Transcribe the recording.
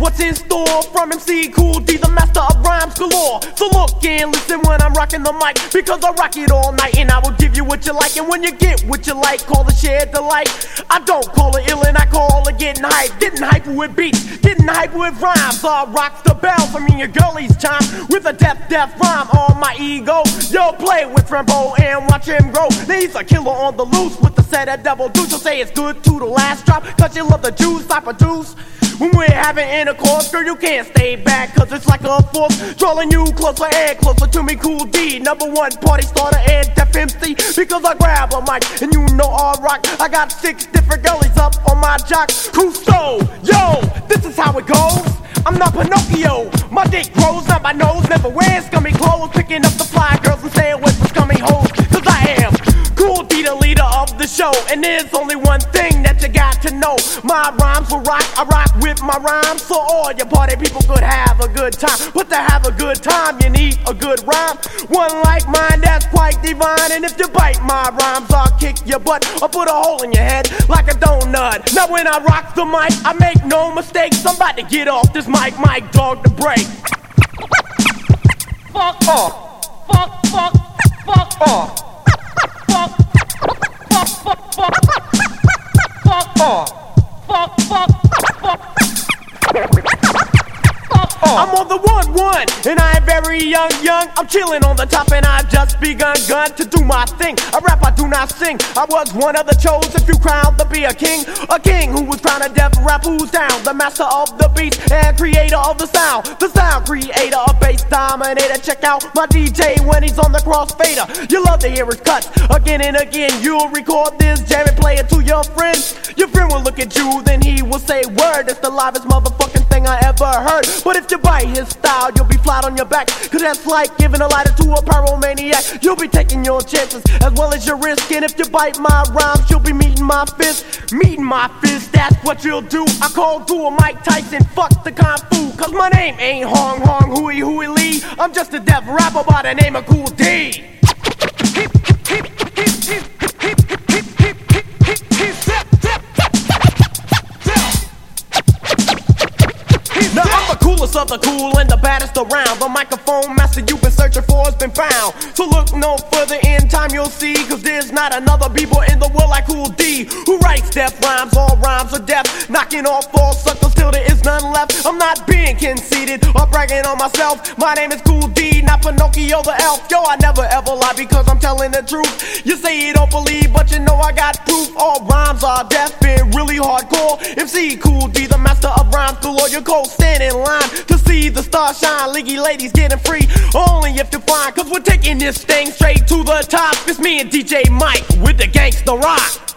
what's in store from MC Cool D, the master of rhymes galore. So look and listen when I'm rocking the mic, because I rock it all night and I will give you what you like. And when you get what you like, call it shared delight. I don't call it ill and I call it getting hype. Getting hype with beats, getting hype with rhymes. I rock the bell for me and girlies chime with a death, death rhyme on my ego. Yo, play with Rambo and watch him grow. He's a killer on the loose with the set of double deuce. So say it's good to the last drop, cause you love the juice I produce. When we're having intercourse, girl, you can't stay back, cause it's like a force drawing you closer and closer to me, cool D. Number one party starter and Def MC, because I grab a mic and you know I rock. I got six different girlies up on my jock. Crusoe, yo, this is how it goes. I'm not Pinocchio, my dick grows, not my nose, never wears scummy clothes, picking up the fly girls and staying with the scummy hoes, cause I am cool, D, the leader of the show, and there's only one thing My rhymes will rock, I rock with my rhymes, so all your party people could have a good time. But to have a good time, you need a good rhyme. One like mine that's quite divine, and if you bite my rhymes, I'll kick your butt or put a hole in your head like a donut. Now when I rock the mic, I make no about to get off this mic, mic dog to break. Fuck off. Fuck, fuck, fuck off. Fuck I'm on the one one, and I am very young, young. I'm chilling on the top, and I've just begun, gun to do my thing. I rap, I do not sing. I was one of the chosen few crowned to be a king, a king who was crowned a def rap who's down, the master of the beats and creator of the sound, the sound creator, a bass dominator. Check out my DJ when he's on the crossfader. You love to hear his cuts again and again. You'll record this jam and play it to your friends. Your friend will look at you, then he will say, "Word, it's the livest motherfucking thing I ever heard." But if you bite his style, you'll be flat on your back. Cause that's like giving a lighter to a pyromaniac. You'll be taking your chances as well as your risk. And if you bite my rhymes, you'll be meeting my fist. Meeting my fist, that's what you'll do. I call a Mike Tyson, fuck the kung fu. Cause my name ain't Hong Hong Hui Hui Lee. I'm just a def rapper by the name of Kool D. I'm the cool and the baddest around. The microphone master you've been searching for has been found. So look no further in time, you'll see. Cause there's not another people in the world like Kool D. Who writes def rhymes, all rhymes are def. Knocking off all suckers till there is none left. I'm not being conceited or bragging on myself. My name is Kool D, not Pinocchio the elf. Yo, I never ever lie because I'm telling the truth. You say you don't believe, but you know I got proof. Rhymes are really hardcore. MC Cool D, the master of rhyme rhymes galore. You go stand in line to see the star shine. Leaky ladies getting free, only if you find. Cause we're taking this thing straight to the top. It's me and DJ Mike with the gangsta rock.